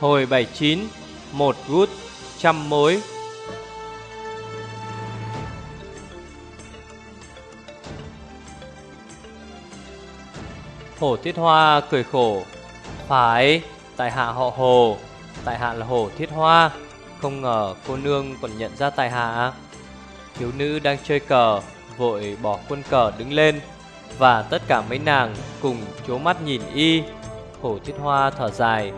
Hồi 79 Một gút, Trăm mối. Hổ Thiết Hoa cười khổ. Phải, Tại hạ họ Hồ, Tại hạ là Hổ Thiết Hoa. Không ngờ cô nương còn nhận ra tại hạ. Thiếu nữ đang chơi cờ, Vội bỏ quân cờ đứng lên. Và tất cả mấy nàng cùng chố mắt nhìn y. Hổ Thiết Hoa thở dài.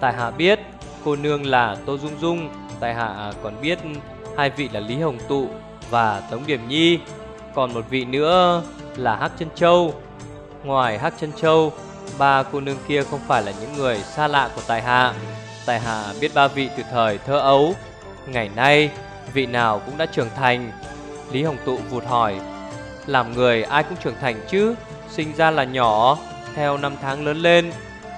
Tại hạ biết, cô nương là Tô Dung Dung. Tại hạ còn biết hai vị là Lý Hồng Tụ và Tống Điểm Nhi. Còn một vị nữa là Hắc Chân Châu. Ngoài Hắc Chân Châu, Ba cô nương kia không phải là những người xa lạ của Tài Hạ. Tài Hạ biết ba vị từ thời thơ ấu. Ngày nay, vị nào cũng đã trưởng thành. Lý Hồng Tụ vụt hỏi, Làm người ai cũng trưởng thành chứ? Sinh ra là nhỏ, Theo năm tháng lớn lên,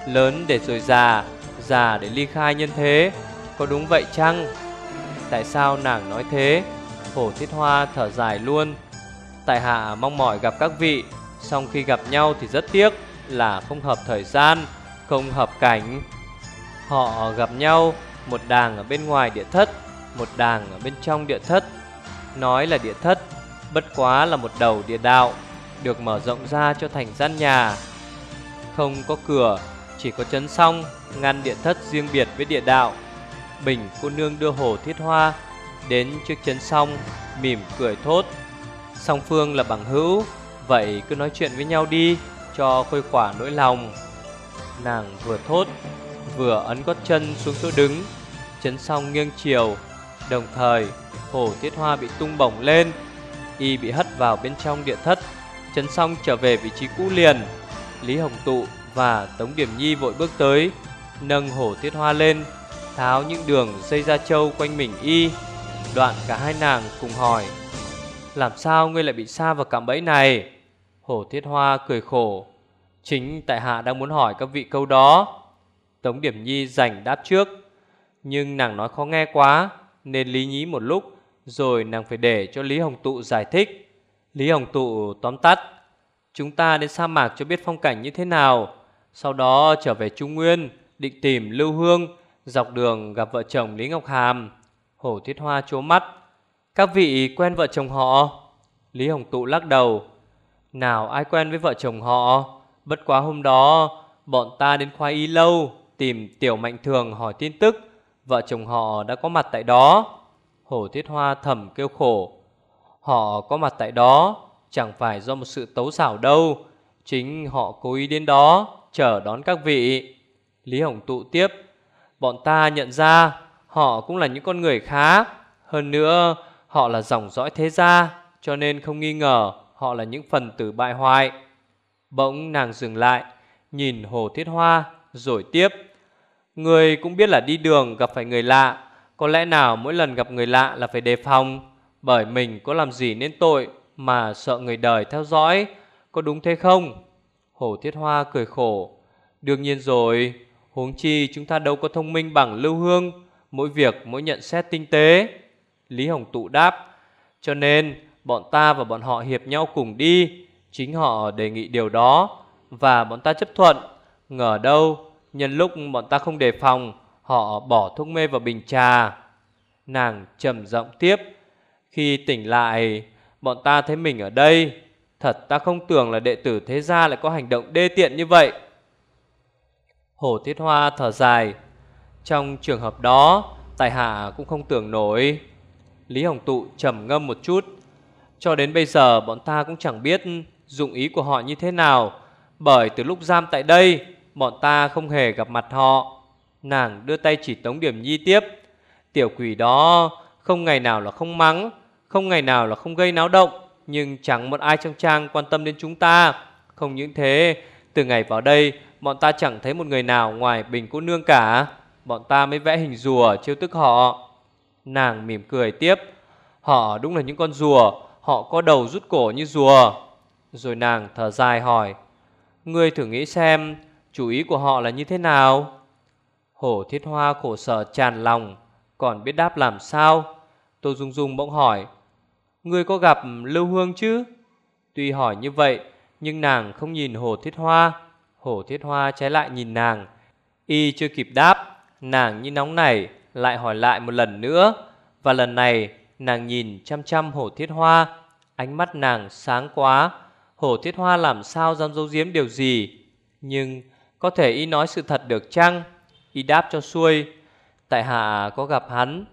Lớn để rồi già Già để ly khai nhân thế. Có đúng vậy chăng? Tại sao nàng nói thế? Hổ thiết hoa thở dài luôn. Tại hạ mong mỏi gặp các vị Xong khi gặp nhau thì rất tiếc Là không hợp thời gian, Không hợp cảnh. Họ gặp nhau, Một đàng ở bên ngoài địa thất, Một đàng ở bên trong địa thất. Nói là địa thất, Bất quá là một đầu địa đạo, Được mở rộng ra cho thành gian nhà. Không có cửa chỉ có chấn song, Ngăn địa thất riêng biệt với địa đạo. Bình cô nương đưa hồ thiết hoa, Đến trước chấn song, Mỉm cười thốt. Song phương là bằng hữu, Vậy cứ nói chuyện với nhau đi, Cho khuây khỏa nỗi lòng. Nàng vừa thốt, Vừa ấn gót chân xuống chỗ đứng. Chấn song nghiêng chiều, Đồng thời hồ thiết hoa bị tung bổng lên, Y bị hất vào bên trong địa thất. Chấn song trở về vị trí cũ liền. Lý Hồng Tụ và Tống Điểm Nhi vội bước tới, Nâng hổ thiết hoa lên, Tháo những đường dây da trâu quanh mình y, Đoạn cả hai nàng cùng hỏi, Làm sao ngươi lại bị sa vào cạm bẫy này? Hổ thiết hoa cười khổ, Chính tại hạ đang muốn hỏi các vị câu đó. Tống Điểm Nhi giành đáp trước, Nhưng nàng nói khó nghe quá, Nên lý nhí một lúc, Rồi nàng phải để cho Lý Hồng Tụ giải thích. Lý Hồng Tụ tóm tắt, Chúng ta đến sa mạc cho biết phong cảnh như thế nào sau đó trở về Trung Nguyên, Định tìm Lưu Hương, Dọc đường gặp vợ chồng Lý Ngọc Hàm. Hổ Thiết Hoa chố mắt. Các vị quen vợ chồng họ? Lý Hồng Tụ lắc đầu. Nào ai quen với vợ chồng họ? Bất quá hôm đó, Bọn ta đến khoa y lâu, Tìm Tiểu Mạnh Thường hỏi tin tức. Vợ chồng họ đã có mặt tại đó. Hổ Thiết Hoa thầm kêu khổ. Họ có mặt tại đó, Chẳng phải do một sự tấu xảo đâu. Chính họ cố ý đến đó. Chờ đón các vị. Lý Hồng Tụ tiếp. Bọn ta nhận ra, Họ cũng là những con người khá. Hơn nữa, họ là dòng dõi thế gia, Cho nên không nghi ngờ Họ là những phần tử bại hoại. Bỗng nàng dừng lại, Nhìn Hồ Thiết Hoa, Rồi tiếp. Người cũng biết là đi đường gặp phải người lạ. Có lẽ nào mỗi lần gặp người lạ là phải đề phòng, Bởi mình có làm gì nên tội Mà sợ người đời theo dõi. Có đúng thế không? Hồ Thiết Hoa cười khổ. Đương nhiên rồi, Huống chi chúng ta đâu có thông minh bằng lưu hương, Mỗi việc mỗi nhận xét tinh tế. Lý Hồng Tụ đáp, Cho nên bọn ta và bọn họ hiệp nhau cùng đi, Chính họ đề nghị điều đó, Và bọn ta chấp thuận. Ngờ đâu, Nhân lúc bọn ta không đề phòng, Họ bỏ thuốc mê vào bình trà. Nàng trầm giọng tiếp, Khi tỉnh lại, Bọn ta thấy mình ở đây Thật, ta không tưởng là đệ tử thế gia lại có hành động đê tiện như vậy. Hồ Thiết Hoa thở dài. Trong trường hợp đó, Tài hạ cũng không tưởng nổi. Lý Hồng Tụ trầm ngâm một chút. Cho đến bây giờ, bọn ta cũng chẳng biết Dụng ý của họ như thế nào, Bởi từ lúc giam tại đây, Bọn ta không hề gặp mặt họ. Nàng đưa tay chỉ Tống Điểm Nhi tiếp. Tiểu quỷ đó Không ngày nào là không mắng, Không ngày nào là không gây náo động. Nhưng chẳng một ai trong trang quan tâm đến chúng ta. Không những thế, Từ ngày vào đây, Bọn ta chẳng thấy một người nào ngoài bình cô nương cả. Bọn ta mới vẽ hình rùa chiêu tức họ. Nàng mỉm cười tiếp, Họ đúng là những con rùa, Họ có đầu rút cổ như rùa. Rồi nàng thở dài hỏi, Ngươi thử nghĩ xem, Chủ ý của họ là như thế nào? Hổ thiết hoa khổ sở tràn lòng, Còn biết đáp làm sao? Tô Dung Dung bỗng hỏi Ngươi có gặp Lưu Hương chứ? Tuy hỏi như vậy, Nhưng nàng không nhìn Hồ Thiết Hoa. Hổ thiết hoa trái lại nhìn nàng. Y chưa kịp đáp, Nàng như nóng này lại hỏi lại một lần nữa. Và lần này, nàng nhìn chăm chăm hổ thiết hoa. Ánh mắt nàng sáng quá. Hổ thiết hoa làm sao dám dấu giếm điều gì? Nhưng có thể y nói sự thật được chăng? Y đáp cho xuôi. Tại hạ có gặp hắn.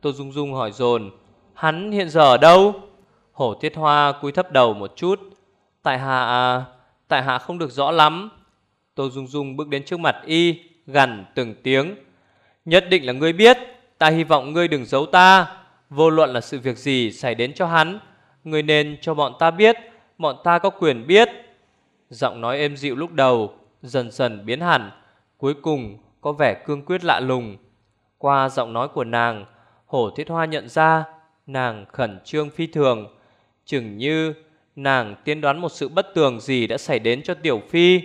Tô Dung Dung hỏi dồn. Hắn hiện giờ ở đâu? Hổ thiết hoa cúi thấp đầu một chút. Tại hạ à, Tại hạ không được rõ lắm. Tô Dung Dung bước đến trước mặt y Gần từng tiếng. Nhất định là ngươi biết, Ta hy vọng ngươi đừng giấu ta. Vô luận là sự việc gì xảy đến cho hắn, Ngươi nên cho bọn ta biết, Bọn ta có quyền biết. Giọng nói êm dịu lúc đầu, Dần dần biến hẳn, Cuối cùng có vẻ cương quyết lạ lùng. Qua giọng nói của nàng, Hổ Thiết Hoa nhận ra Nàng khẩn trương phi thường. Chừng như nàng tiên đoán một sự bất tường gì đã xảy đến cho Tiểu Phi.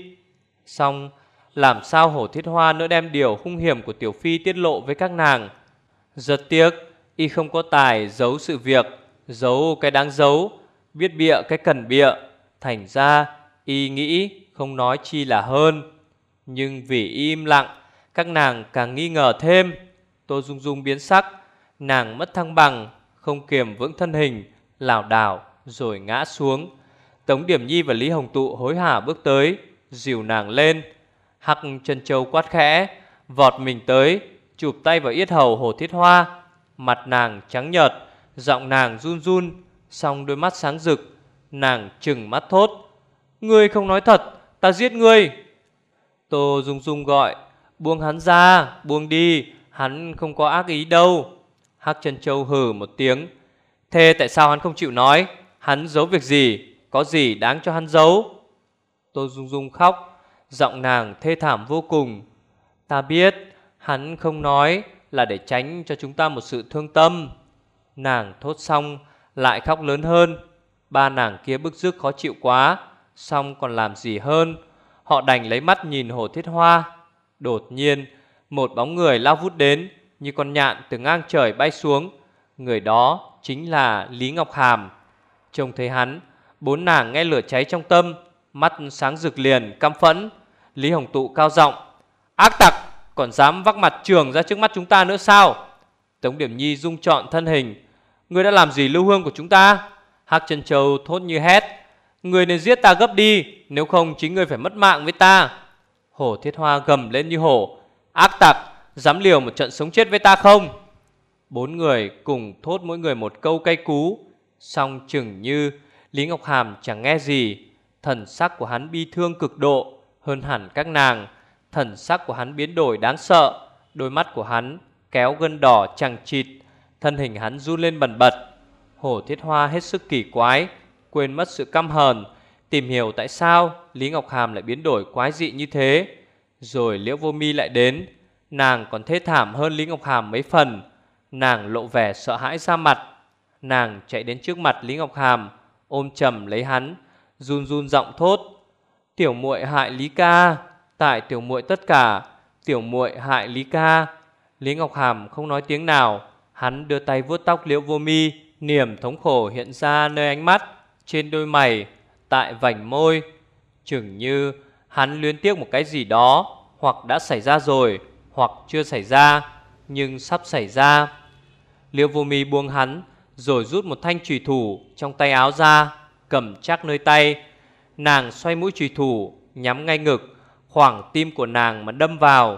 Xong, làm sao Hổ Thiết Hoa nữa đem điều hung hiểm của Tiểu Phi tiết lộ với các nàng? Rất tiếc, Y không có tài giấu sự việc, Giấu cái đáng giấu, Biết bịa cái cần bịa. Thành ra, Y nghĩ không nói chi là hơn. Nhưng vì im lặng, Các nàng càng nghi ngờ thêm. Tô Dung Dung biến sắc, Nàng mất thăng bằng. Không kiềm vững thân hình, lảo đảo, rồi ngã xuống. Tống Điểm Nhi và Lý Hồng Tụ hối hả bước tới, Dìu nàng lên. Hắc chân châu quát khẽ, Vọt mình tới, Chụp tay vào yết hầu hồ thiết hoa. Mặt nàng trắng nhợt, Giọng nàng run run, song đôi mắt sáng rực, Nàng trừng mắt thốt. Ngươi không nói thật, Ta giết ngươi. Tô Dung Dung gọi, Buông hắn ra, Buông đi, Hắn không có ác ý đâu. Hắc chân châu hừ một tiếng. Thế tại sao hắn không chịu nói? Hắn giấu việc gì? Có gì đáng cho hắn giấu? Tô Dung Dung khóc. Giọng nàng thê thảm vô cùng. Ta biết hắn không nói Là để tránh cho chúng ta một sự thương tâm. Nàng thốt xong, Lại khóc lớn hơn. Ba nàng kia bức rứt khó chịu quá, Xong còn làm gì hơn? Họ đành lấy mắt nhìn hồ thiết hoa. Đột nhiên, Một bóng người lao vút đến. Như con nhạn từ ngang trời bay xuống. Người đó chính là Lý Ngọc Hàm. Trông thấy hắn, Bốn nàng nghe lửa cháy trong tâm, Mắt sáng rực liền, căm phẫn. Lý Hồng Tụ cao giọng, Ác tặc, còn dám vác mặt trường ra trước mắt chúng ta nữa sao? Tống Điểm Nhi dung trọn thân hình Người đã làm gì lưu hương của chúng ta? Hắc Trân Châu thốt như hét Người nên giết ta gấp đi, Nếu không chính người phải mất mạng với ta. Hổ Thiết Hoa gầm lên như hổ, Ác tặc Dám liều một trận sống chết với ta không? Bốn người cùng thốt mỗi người một câu cay cú Xong chừng như Lý Ngọc Hàm chẳng nghe gì. Thần sắc của hắn bi thương cực độ, Hơn hẳn các nàng. Thần sắc của hắn biến đổi đáng sợ, Đôi mắt của hắn kéo gân đỏ chẳng chịt, Thân hình hắn run lên bần bật. Hổ thiết hoa hết sức kỳ quái, Quên mất sự căm hờn. Tìm hiểu tại sao Lý Ngọc Hàm lại biến đổi quái dị như thế? Rồi Liễu Vô Mi lại đến Nàng còn thê thảm hơn Lý Ngọc Hàm mấy phần. Nàng lộ vẻ sợ hãi ra mặt. Nàng chạy đến trước mặt Lý Ngọc Hàm, Ôm chầm lấy hắn, Run run giọng thốt, Tiểu muội hại Lý ca, Tại tiểu muội tất cả, Tiểu muội hại Lý ca. Lý Ngọc Hàm không nói tiếng nào, Hắn đưa tay vuốt tóc liễu vô mi, Niềm thống khổ hiện ra nơi ánh mắt, Trên đôi mày, Tại vành môi. Chừng như hắn luyến tiếc một cái gì đó, Hoặc đã xảy ra rồi hoặc chưa xảy ra, Nhưng sắp xảy ra. Liễu vô mi buông hắn, Rồi rút một thanh chùy thủ Trong tay áo ra, Cầm chắc nơi tay. Nàng xoay mũi chùy thủ, Nhắm ngay ngực, Khoảng tim của nàng mà đâm vào.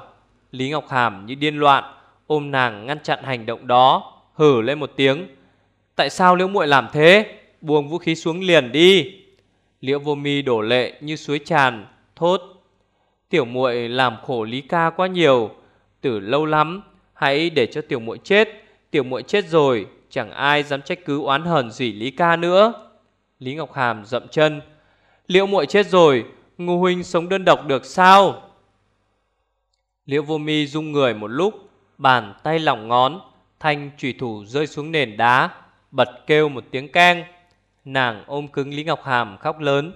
Lý Ngọc Hàm như điên loạn, Ôm nàng ngăn chặn hành động đó Hử lên một tiếng. Tại sao liễu muội làm thế? Buông vũ khí xuống liền đi. Liễu vô mi đổ lệ như suối tràn, Thốt. Tiểu muội làm khổ Lý ca quá nhiều từ lâu lắm, Hãy để cho tiểu muội chết. Tiểu muội chết rồi, Chẳng ai dám trách cứ oán hờn gì Lý ca nữa. Lý Ngọc Hàm dậm chân. Liễu muội chết rồi Ngô huynh sống đơn độc được sao? Liễu vô mi rung người một lúc, Bàn tay lỏng ngón, Thanh trùy thủ rơi xuống nền đá, Bật kêu một tiếng keng. Nàng ôm cứng Lý Ngọc Hàm khóc lớn.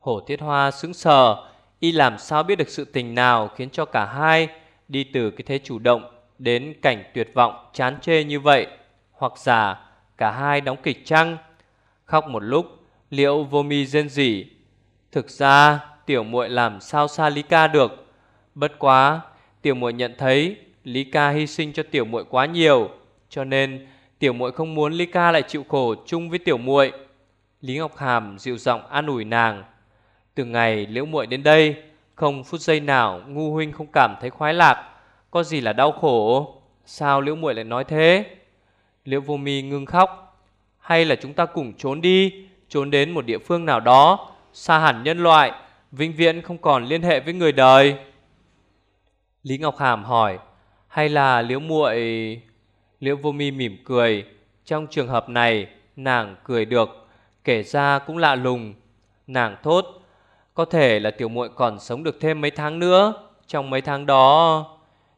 Hổ Thiết Hoa sững sờ, Y làm sao biết được sự tình nào Khiến cho cả hai Đi từ cái thế chủ động Đến cảnh tuyệt vọng chán chê như vậy Hoặc giả cả hai đóng kịch chăng Khóc một lúc Liễu vô mi rên rỉ Thực ra tiểu muội làm sao xa Lý ca được Bất quá tiểu muội nhận thấy Lý ca hy sinh cho tiểu muội quá nhiều, cho nên tiểu muội không muốn Lý ca lại chịu khổ chung với tiểu muội. Lý Ngọc Hàm dịu giọng an ủi nàng. Từ ngày Liễu muội đến đây, không phút giây nào ngu huynh không cảm thấy khoái lạc, có gì là đau khổ? Sao Liễu muội lại nói thế? Liễu Vô Mi ngưng khóc, hay là chúng ta cùng trốn đi, trốn đến một địa phương nào đó, xa hẳn nhân loại, vĩnh viễn không còn liên hệ với người đời. Lý Ngọc Hàm hỏi, hay là Liễu muội? Liễu Vô Mi mỉm cười, trong trường hợp này nàng cười được, kể ra cũng lạ lùng. Nàng thốt, có thể là tiểu muội còn sống được thêm mấy tháng nữa, trong mấy tháng đó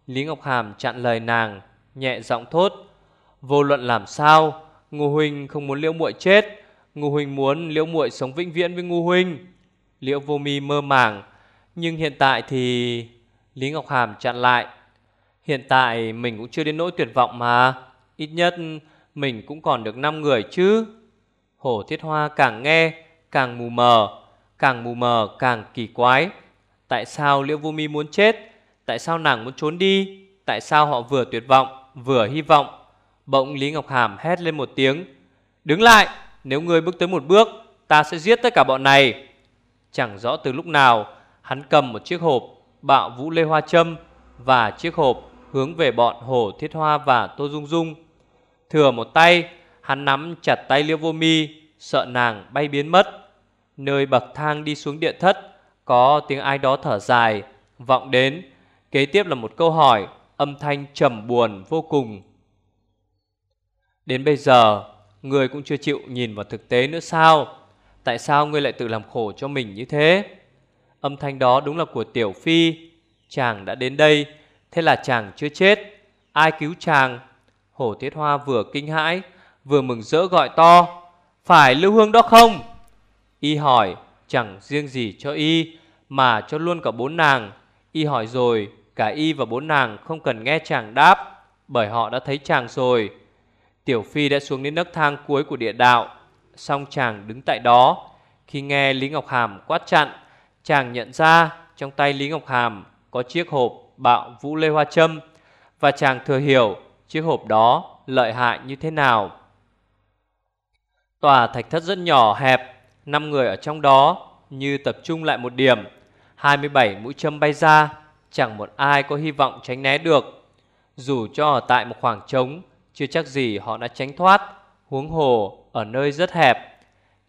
Lý Ngọc Hàm chặn lời nàng, nhẹ giọng thốt: "Vô luận làm sao, Ngô huynh không muốn Liễu muội chết, Ngô huynh muốn Liễu muội sống vĩnh viễn với Ngô huynh." Liễu Vô Mi mơ màng, nhưng hiện tại thì Lý Ngọc Hàm chặn lại. Hiện tại mình cũng chưa đến nỗi tuyệt vọng mà, ít nhất mình cũng còn được 5 người chứ. Hổ Thiết Hoa càng nghe càng mù mờ, càng mù mờ, càng kỳ quái. Tại sao Liễu Vô Mi muốn chết? Tại sao nàng muốn trốn đi? Tại sao họ vừa tuyệt vọng, Vừa hy vọng? Bỗng Lý Ngọc Hàm hét lên một tiếng. Đứng lại, Nếu ngươi bước tới một bước, Ta sẽ giết tất cả bọn này. Chẳng rõ từ lúc nào, Hắn cầm một chiếc hộp, Bạo vũ lê hoa châm Và chiếc hộp hướng về bọn Hồ Thiết Hoa và Tô Dung Dung. Thừa một tay, Hắn nắm chặt tay liễu Vô Mi, Sợ nàng bay biến mất. Nơi bậc thang đi xuống điện thất, Có tiếng ai đó thở dài, Vọng đến. Kế tiếp là một câu hỏi, Âm thanh trầm buồn vô cùng. Đến bây giờ, Người cũng chưa chịu nhìn vào thực tế nữa sao? Tại sao ngươi lại tự làm khổ cho mình như thế? Âm thanh đó đúng là của Tiểu Phi. Chàng đã đến đây, Thế là chàng chưa chết. Ai cứu chàng? Hổ Tiết Hoa vừa kinh hãi, Vừa mừng rỡ gọi to, Phải Lưu Hương đó không? Y hỏi, chẳng riêng gì cho Y, Mà cho luôn cả bốn nàng. Y hỏi rồi, Cả y và bốn nàng không cần nghe chàng đáp, Bởi họ đã thấy chàng rồi. Tiểu Phi đã xuống đến nấc thang cuối của địa đạo Xong chàng đứng tại đó. Khi nghe Lý Ngọc Hàm quát chặn, Chàng nhận ra trong tay Lý Ngọc Hàm Có chiếc hộp bạo vũ lê hoa châm Và chàng thừa hiểu chiếc hộp đó lợi hại như thế nào. Tòa thạch thất rất nhỏ, hẹp năm người ở trong đó như tập trung lại một điểm. 27 mũi châm bay ra, Chẳng một ai có hy vọng tránh né được. Dù cho ở tại một khoảng trống, Chưa chắc gì họ đã tránh thoát, Huống hồ ở nơi rất hẹp.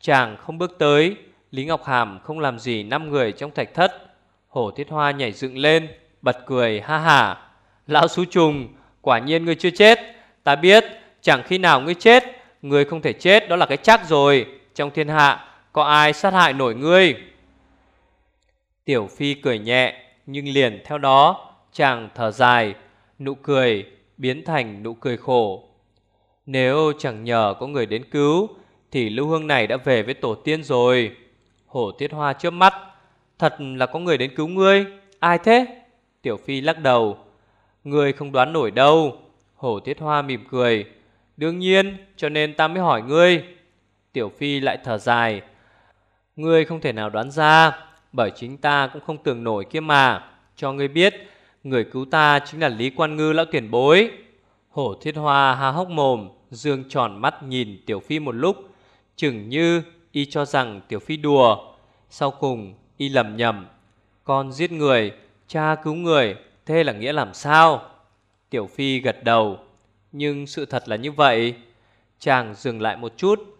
Chàng không bước tới, Lý Ngọc Hàm không làm gì năm người trong thạch thất. Hổ Thiết Hoa nhảy dựng lên, Bật cười ha hả Lão Sú Trùng, Quả nhiên ngươi chưa chết. Ta biết, chẳng khi nào ngươi chết, Ngươi không thể chết, đó là cái chắc rồi, Trong thiên hạ có ai sát hại nổi ngươi Tiểu Phi cười nhẹ nhưng liền theo đó chàng thở dài, nụ cười biến thành nụ cười khổ. Nếu chẳng nhờ có người đến cứu thì lưu hương này đã về với tổ tiên rồi. Hổ Tiết Hoa chớp mắt, thật là có người đến cứu ngươi, ai thế? Tiểu Phi lắc đầu, ngươi không đoán nổi đâu. Hổ Tiết Hoa mỉm cười, đương nhiên cho nên ta mới hỏi ngươi. Tiểu Phi lại thở dài, ngươi không thể nào đoán ra, bởi chính ta cũng không tưởng nổi kia mà. Cho ngươi biết Người cứu ta chính là Lý Quan Ngư lão tiền bối. Hổ thiết hoa há hốc mồm Dương tròn mắt nhìn Tiểu Phi một lúc Chừng như y cho rằng Tiểu Phi đùa. Sau cùng y lầm nhầm Con giết người Cha cứu người Thế là nghĩa làm sao? Tiểu Phi gật đầu Nhưng sự thật là như vậy. Chàng dừng lại một chút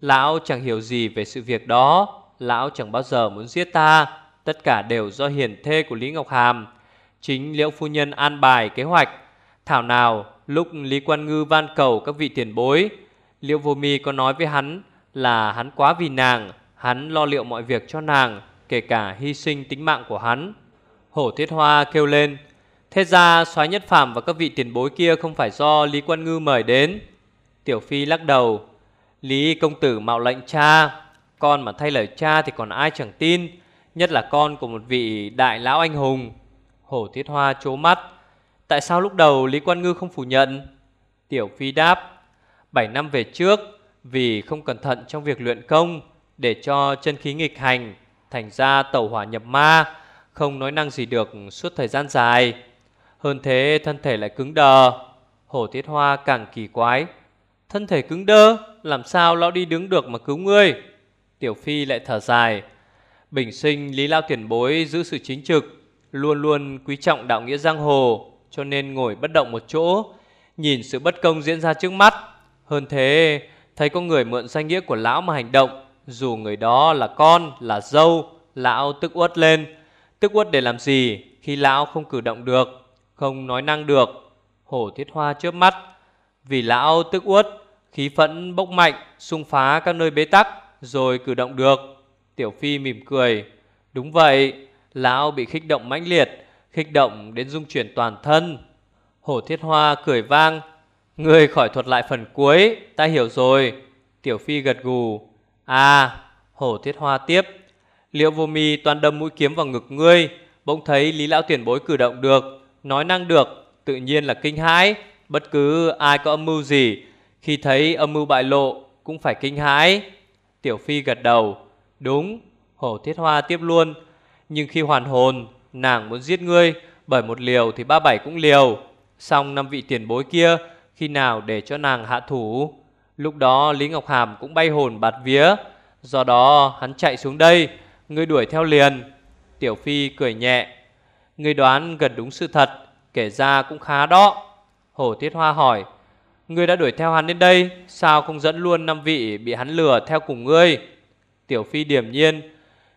Lão chẳng hiểu gì về sự việc đó. Lão chẳng bao giờ muốn giết ta. Tất cả đều do hiền thê của Lý Ngọc Hàm. Chính Liễu Phu Nhân an bài kế hoạch. Thảo nào, lúc Lý Quan Ngư van cầu các vị tiền bối, Liễu Vô Mi có nói với hắn là hắn quá vì nàng, Hắn lo liệu mọi việc cho nàng, Kể cả hy sinh tính mạng của hắn. Hổ Thiết Hoa kêu lên, Thế ra soái nhất phàm và các vị tiền bối kia Không phải do Lý Quan Ngư mời đến. Tiểu Phi lắc đầu Lý công tử mạo lệnh cha, con mà thay lời cha thì còn ai chẳng tin, Nhất là con của một vị đại lão anh hùng. Hổ Thiết Hoa chố mắt, Tại sao lúc đầu Lý Quan Ngư không phủ nhận? Tiểu Phi đáp 7 năm về trước, Vì không cẩn thận trong việc luyện công Để cho chân khí nghịch hành, Thành ra tẩu hỏa nhập ma, Không nói năng gì được suốt thời gian dài. Hơn thế thân thể lại cứng đờ. Hổ Thiết Hoa càng kỳ quái, Thân thể cứng đơ? Làm sao lão đi đứng được mà cứu ngươi? Tiểu Phi lại thở dài. Bình sinh Lý Lao Tiền Bối giữ sự chính trực Luôn luôn quý trọng đạo nghĩa giang hồ Cho nên ngồi bất động một chỗ Nhìn sự bất công diễn ra trước mắt. Hơn thế Thấy có người mượn danh nghĩa của lão mà hành động Dù người đó là con, là dâu Lão tức uất lên. Tức uất để làm gì Khi lão không cử động được Không nói năng được? Hổ thiết hoa trước mắt. Vì lão tức uất Khí phẫn bốc mạnh, xung phá các nơi bế tắc, Rồi cử động được. Tiểu Phi mỉm cười. Đúng vậy, Lão bị khích động mãnh liệt, Khích động đến dung chuyển toàn thân. Hổ thiết hoa cười vang. Người khỏi thuật lại phần cuối, Ta hiểu rồi. Tiểu Phi gật gù. À Hổ thiết hoa tiếp. Liệu vô mi toàn đâm mũi kiếm vào ngực ngươi, Bỗng thấy Lý Lão Tiền Bối cử động được, Nói năng được, Tự nhiên là kinh hãi, Bất cứ ai có âm mưu gì khi thấy âm mưu bại lộ, Cũng phải kinh hãi. Tiểu Phi gật đầu. Đúng, Hổ thiết hoa tiếp luôn. Nhưng khi hoàn hồn, Nàng muốn giết ngươi, Bởi một liều thì ba bảy cũng liều. Xong năm vị tiền bối kia, Khi nào để cho nàng hạ thủ? Lúc đó Lý Ngọc Hàm cũng bay hồn bạt vía. Do đó, hắn chạy xuống đây. Ngươi đuổi theo liền. Tiểu Phi cười nhẹ. Ngươi đoán gần đúng sự thật, Kể ra cũng khá đó. Hổ Thiết Hoa hỏi. Ngươi đã đuổi theo hắn đến đây, Sao không dẫn luôn năm vị bị hắn lừa theo cùng ngươi? Tiểu Phi điềm nhiên,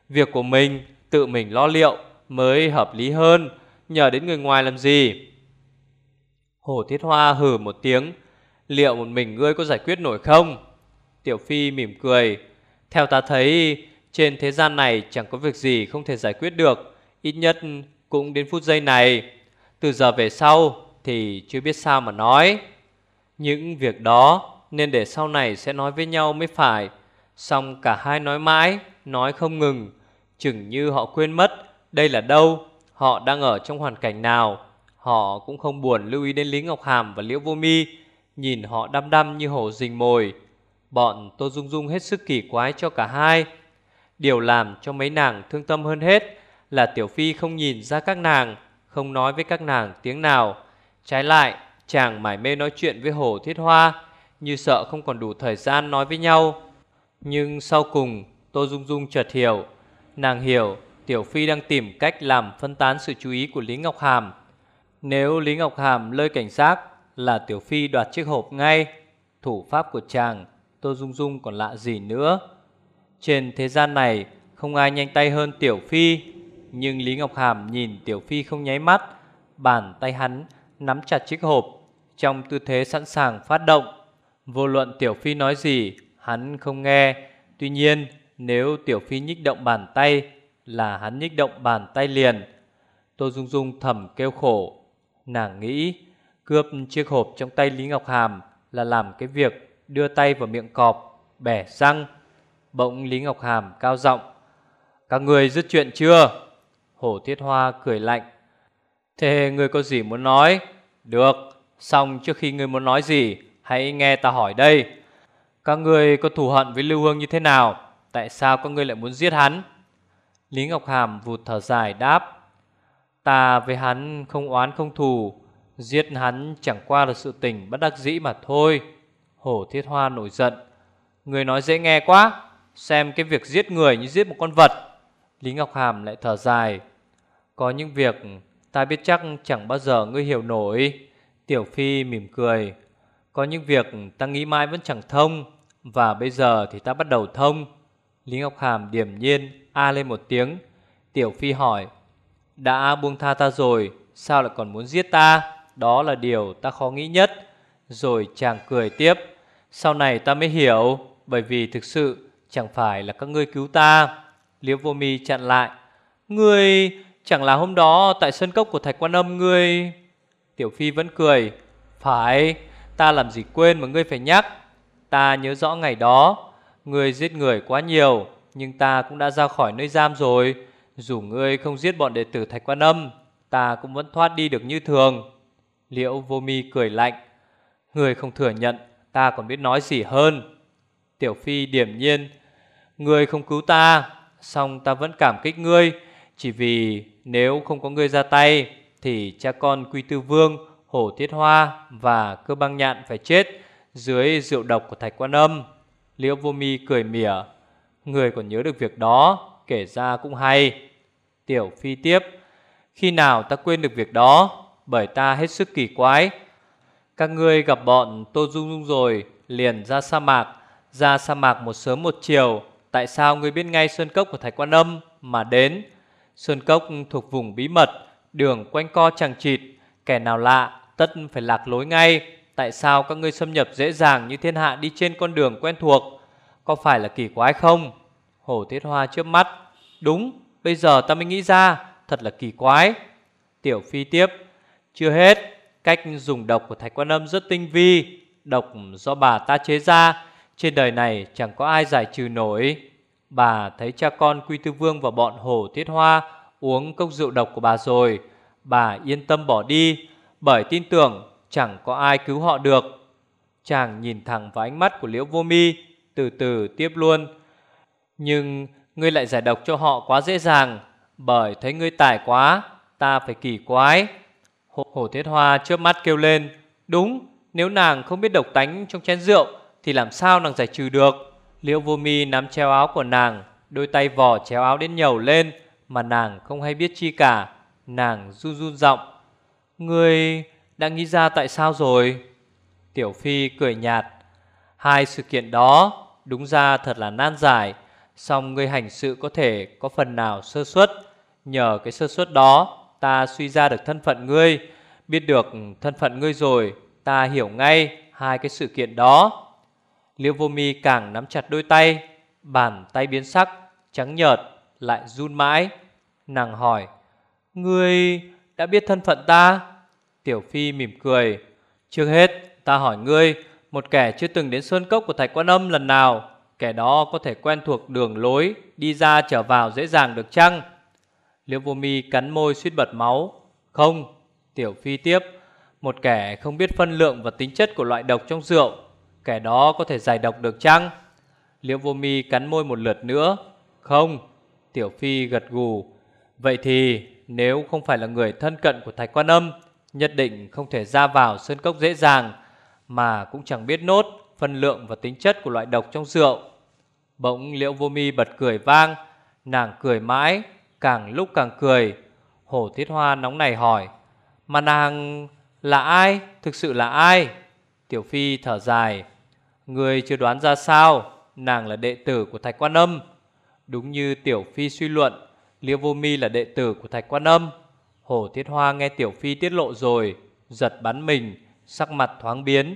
Việc của mình, tự mình lo liệu Mới hợp lý hơn, Nhờ đến người ngoài làm gì? Hổ Thiết Hoa hừ một tiếng, Liệu một mình ngươi có giải quyết nổi không? Tiểu Phi mỉm cười, Theo ta thấy, trên thế gian này chẳng có việc gì không thể giải quyết được, Ít nhất cũng đến phút giây này. Từ giờ về sau thì chưa biết sao mà nói. Những việc đó nên để sau này sẽ nói với nhau mới phải. Xong cả hai nói mãi, nói không ngừng Chừng như họ quên mất đây là đâu Họ đang ở trong hoàn cảnh nào. Họ cũng không buồn lưu ý đến Lý Ngọc Hàm và Liễu Vô Mi Nhìn họ đăm đăm như hổ rình mồi. Bọn Tô Dung Dung hết sức kỳ quái cho cả hai. Điều làm cho mấy nàng thương tâm hơn hết là Tiểu Phi không nhìn ra các nàng, không nói với các nàng tiếng nào. Trái lại, chàng mải mê nói chuyện với Hồ Thiết Hoa, như sợ không còn đủ thời gian nói với nhau. Nhưng sau cùng, Tô Dung Dung chợt hiểu, nàng hiểu Tiểu Phi đang tìm cách làm phân tán sự chú ý của Lý Ngọc Hàm. Nếu Lý Ngọc Hàm lơi cảnh giác là Tiểu Phi đoạt chiếc hộp ngay, thủ pháp của chàng Tô Dung Dung còn lạ gì nữa. Trên thế gian này không ai nhanh tay hơn Tiểu Phi Nhưng Lý Ngọc Hàm nhìn Tiểu Phi không nháy mắt Bàn tay hắn nắm chặt chiếc hộp trong tư thế sẵn sàng phát động. Vô luận Tiểu Phi nói gì, Hắn không nghe. Tuy nhiên, nếu Tiểu Phi nhích động bàn tay Là hắn nhích động bàn tay liền. Tô Dung Dung thầm kêu khổ. Nàng nghĩ, Cướp chiếc hộp trong tay Lý Ngọc Hàm Là làm cái việc đưa tay vào miệng cọp, Bẻ răng. Bỗng Lý Ngọc Hàm cao giọng, Các người dứt chuyện chưa? Hổ Thiết Hoa cười lạnh, Thế người có gì muốn nói? Được. Xong trước khi người muốn nói gì, Hãy nghe ta hỏi đây. Các người có thù hận với Lưu Hương như thế nào? Tại sao các người lại muốn giết hắn? Lý Ngọc Hàm vụt thở dài đáp, Ta với hắn không oán không thù, Giết hắn chẳng qua là sự tình bất đắc dĩ mà thôi. Hổ Thiết Hoa nổi giận Người nói dễ nghe quá, Xem cái việc giết người như giết một con vật. Lý Ngọc Hàm lại thở dài, Có những việc ta biết chắc chẳng bao giờ ngươi hiểu nổi. Tiểu Phi mỉm cười. Có những việc ta nghĩ mãi vẫn chẳng thông, Và bây giờ thì ta bắt đầu thông. Lý Ngọc Hàm điểm nhiên A lên một tiếng. Tiểu Phi hỏi, Đã buông tha ta rồi, Sao lại còn muốn giết ta? Đó là điều ta khó nghĩ nhất. Rồi chàng cười tiếp, Sau này ta mới hiểu, Bởi vì thực sự Chẳng phải là các ngươi cứu ta. Liễu vô mi chặn lại, Ngươi chẳng là hôm đó Tại sân cốc của thạch quan âm ngươi. Tiểu phi vẫn cười. Phải, ta làm gì quên mà ngươi phải nhắc. Ta nhớ rõ ngày đó, Ngươi giết người quá nhiều, Nhưng ta cũng đã ra khỏi nơi giam rồi. Dù ngươi không giết bọn đệ tử thạch quan âm, Ta cũng vẫn thoát đi được như thường. Liễu vô mi cười lạnh. Ngươi không thừa nhận, Ta còn biết nói gì hơn. Tiểu phi điểm nhiên. Ngươi không cứu ta Xong ta vẫn cảm kích ngươi, Chỉ vì nếu không có ngươi ra tay thì cha con Quy Tư Vương, Hổ Thiết Hoa và Cơ Băng Nhạn phải chết Dưới rượu độc của Thạch Quan Âm. Liễu Vô Mi cười mỉa Người còn nhớ được việc đó Kể ra cũng hay. Tiểu Phi tiếp Khi nào ta quên được việc đó Bởi ta hết sức kỳ quái. Các ngươi gặp bọn Tô Dung Dung rồi Liền ra sa mạc. Ra sa mạc một sớm một chiều Tại sao ngươi biết ngay Sơn Cốc của Thạch Quan Âm Mà đến? Sơn Cốc thuộc vùng bí mật Đường quanh co chẳng chịt, Kẻ nào lạ, tất phải lạc lối ngay. Tại sao các ngươi xâm nhập dễ dàng như thiên hạ đi trên con đường quen thuộc? Có phải là kỳ quái không? Hổ Thiết Hoa trước mắt. Đúng, bây giờ ta mới nghĩ ra, Thật là kỳ quái. Tiểu Phi tiếp. Chưa hết, Cách dùng độc của Thạch Quan Âm rất tinh vi. Độc do bà ta chế ra, Trên đời này chẳng có ai giải trừ nổi. Bà thấy cha con Quy Tư Vương và bọn Hổ Thiết Hoa Uống cốc rượu độc của bà rồi. Bà yên tâm bỏ đi Bởi tin tưởng chẳng có ai cứu họ được. Chàng nhìn thẳng vào ánh mắt của Liễu Vô Mi Từ từ tiếp luôn. Nhưng ngươi lại giải độc cho họ quá dễ dàng Bởi thấy ngươi tài quá Ta phải kỳ quái. Hồ, Hồ Thiết Hoa chớp mắt kêu lên Đúng nếu nàng không biết độc tánh trong chén rượu Thì làm sao nàng giải trừ được? Liễu vô mi nắm treo áo của nàng Đôi tay vò chéo áo đến nhầu lên. Mà nàng không hay biết chi cả, Nàng run run giọng. Ngươi đã nghĩ ra tại sao rồi? Tiểu Phi cười nhạt. Hai sự kiện đó Đúng ra thật là nan giải Xong ngươi hành sự có thể có phần nào sơ suất. Nhờ cái sơ suất đó, Ta suy ra được thân phận ngươi, Biết được thân phận ngươi rồi, Ta hiểu ngay hai cái sự kiện đó. Liêu vô mi càng nắm chặt đôi tay, Bàn tay biến sắc, Trắng nhợt lại run mãi. Nàng hỏi, Ngươi đã biết thân phận ta? Tiểu Phi mỉm cười, Trước hết, ta hỏi ngươi, Một kẻ chưa từng đến sơn cốc của Thạch Quan Âm lần nào? Kẻ đó có thể quen thuộc đường lối, Đi ra trở vào dễ dàng được chăng? Liễu vô mi cắn môi suýt bật máu, Không. Tiểu Phi tiếp, Một kẻ không biết phân lượng và tính chất của loại độc trong rượu, Kẻ đó có thể giải độc được chăng? Liễu vô mi cắn môi một lượt nữa, Không. Tiểu Phi gật gù Vậy thì, nếu không phải là người thân cận của Thạch Quan Âm, Nhất định không thể ra vào sơn cốc dễ dàng, Mà cũng chẳng biết nốt phân lượng và tính chất của loại độc trong rượu Bỗng liễu vô mi bật cười vang, Nàng cười mãi, Càng lúc càng cười Hổ thiết hoa nóng này hỏi, Mà nàng là ai? Thực sự là ai? Tiểu Phi thở dài Người chưa đoán ra sao, Nàng là đệ tử của Thạch Quan Âm Đúng như Tiểu Phi suy luận Liêu Vô Mi là đệ tử của Thạch Quan Âm. Hổ Thiết Hoa nghe Tiểu Phi tiết lộ rồi, Giật bắn mình, Sắc mặt thoáng biến.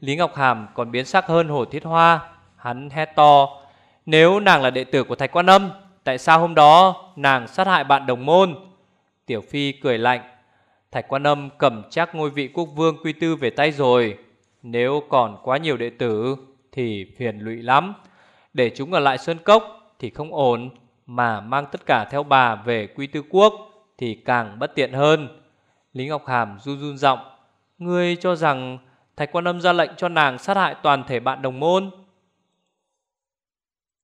Lý Ngọc Hàm còn biến sắc hơn Hổ Thiết Hoa. Hắn hét to, Nếu nàng là đệ tử của Thạch Quan Âm, Tại sao hôm đó nàng sát hại bạn đồng môn? Tiểu Phi cười lạnh, Thạch Quan Âm cầm chắc ngôi vị quốc vương quy tư về tay rồi. Nếu còn quá nhiều đệ tử Thì phiền lụy lắm. Để chúng ở lại Sơn Cốc thì không ổn, Mà mang tất cả theo bà về quy tư quốc Thì càng bất tiện hơn. Lý Ngọc Hàm run run giọng, Ngươi cho rằng Thạch Quan Âm ra lệnh cho nàng sát hại toàn thể bạn đồng môn?